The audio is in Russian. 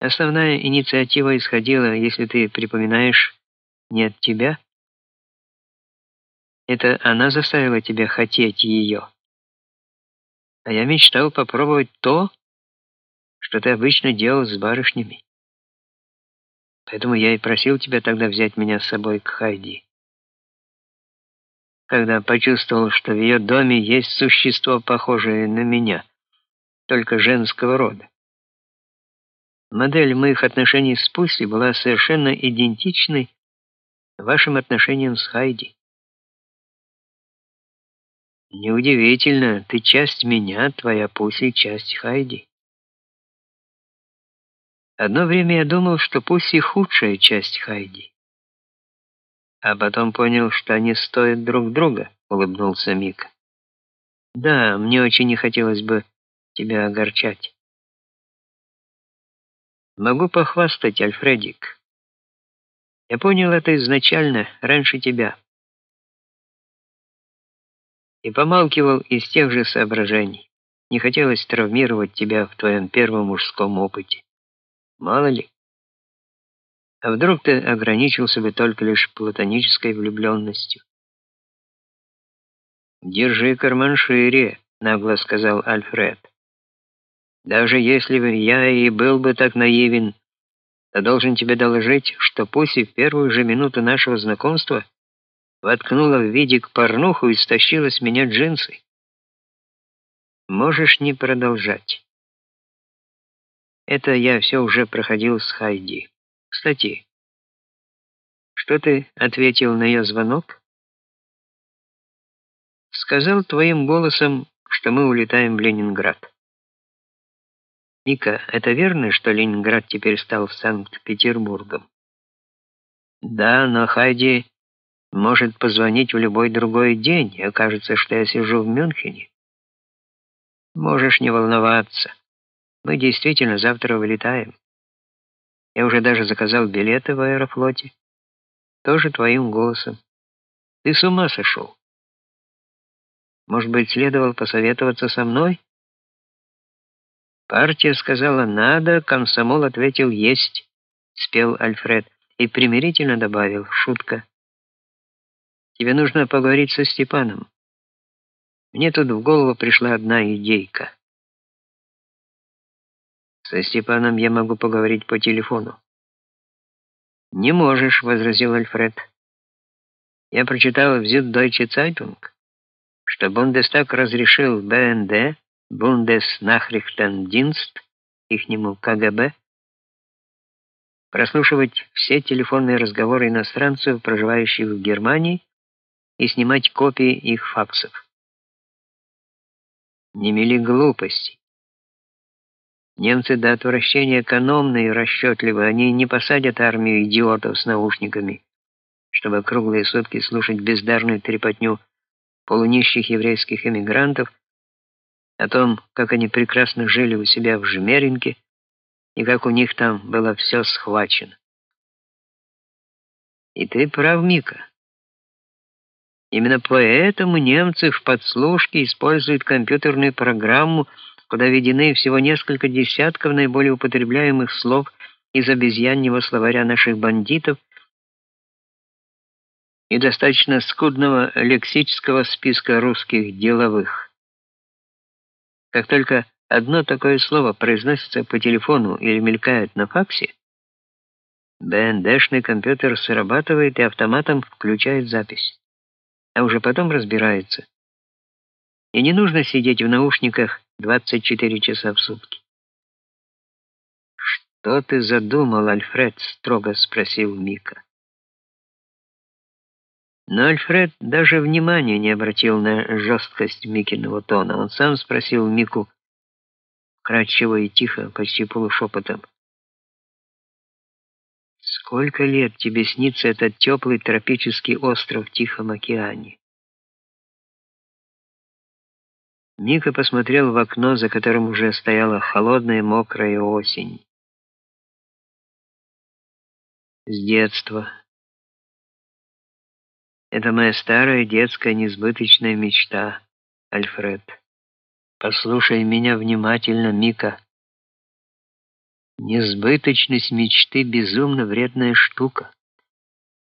Основная инициатива исходила, если ты припоминаешь, не от тебя. Это она заставила тебя хотеть ее. А я мечтал попробовать то, что ты обычно делал с барышнями. Поэтому я и просил тебя тогда взять меня с собой к Хайди. Когда почувствовал, что в ее доме есть существо, похожее на меня, только женского рода. Модель моих отношений с Пусси была совершенно идентичной вашим отношениям с Хайди. Неудивительно, ты часть меня, твоя Пусси часть Хайди. Одно время я думал, что Пусси худшая часть Хайди. А потом понял, что они стоят друг друга, улыбнулся Мик. Да, мне очень не хотелось бы тебя огорчать. Могу похвастать, Альфредик. Я понял это изначально, раньше тебя. И помалкивал из тех же соображений. Не хотелось травмировать тебя в твоем первом мужском опыте. Мало ли. А вдруг ты ограничился бы только лишь платонической влюбленностью? Держи карман шире, нагло сказал Альфред. Даже если бы я и был бы так наивен, то должен тебе доложить, что Пуси в первую же минуту нашего знакомства воткнула в видик порнуху и стащила с меня джинсы. Можешь не продолжать. Это я все уже проходил с Хайди. Кстати, что ты ответил на ее звонок? Сказал твоим голосом, что мы улетаем в Ленинград. Ника, это верно, что Ленинград теперь стал Санкт-Петербургом? Да, но Хайди может позвонить в любой другой день, и окажется, что я сижу в Мюнхене. Можешь не волноваться. Мы действительно завтра вылетаем. Я уже даже заказал билеты в Аэрофлоте. Тоже твоим голосом. Ты с ума сошел? Может быть, следовало посоветоваться со мной? Партия сказала «надо», комсомол ответил «есть», спел Альфред и примирительно добавил «шутка». Тебе нужно поговорить со Степаном. Мне тут в голову пришла одна идейка. Со Степаном я могу поговорить по телефону. Не можешь, возразил Альфред. Я прочитал в Süddeutsche Zeitung, что Бундестаг разрешил БНД Бундеснахрихтендинст, ихнему КГБ, прослушивать все телефонные разговоры иностранцев, проживающих в Германии, и снимать копии их факсов. Не мели глупости. Немцы до отвращения экономны и расчетливы, они не посадят армию идиотов с наушниками, чтобы круглые сутки слушать бездарную трепотню полунищих еврейских эмигрантов, о том, как они прекрасно жили у себя в Жмеринке и как у них там было все схвачено. И ты прав, Мика. Именно поэтому немцы в подслушке используют компьютерную программу, куда введены всего несколько десятков наиболее употребляемых слов из обезьяньего словаря наших бандитов и достаточно скудного лексического списка русских деловых. Как только одно такое слово произносится по телефону или мелькает на факсе, БНДшный компьютер срабатывает и автоматом включает запись. А уже потом разбирается. И не нужно сидеть в наушниках 24 часа в сутки. Что ты задумал, Альфред, строго спросил Мика. Но Альфред даже внимания не обратил на жесткость Микиного тона. Он сам спросил Мику кратчево и тихо, почти полушепотом. Сколько лет тебе снится этот теплый тропический остров в Тихом океане? Мика посмотрел в окно, за которым уже стояла холодная мокрая осень. С детства это моя старая детская несбыточная мечта, Альфред. Послушай меня внимательно, Мика. Несбыточность мечты безумно вредная штука.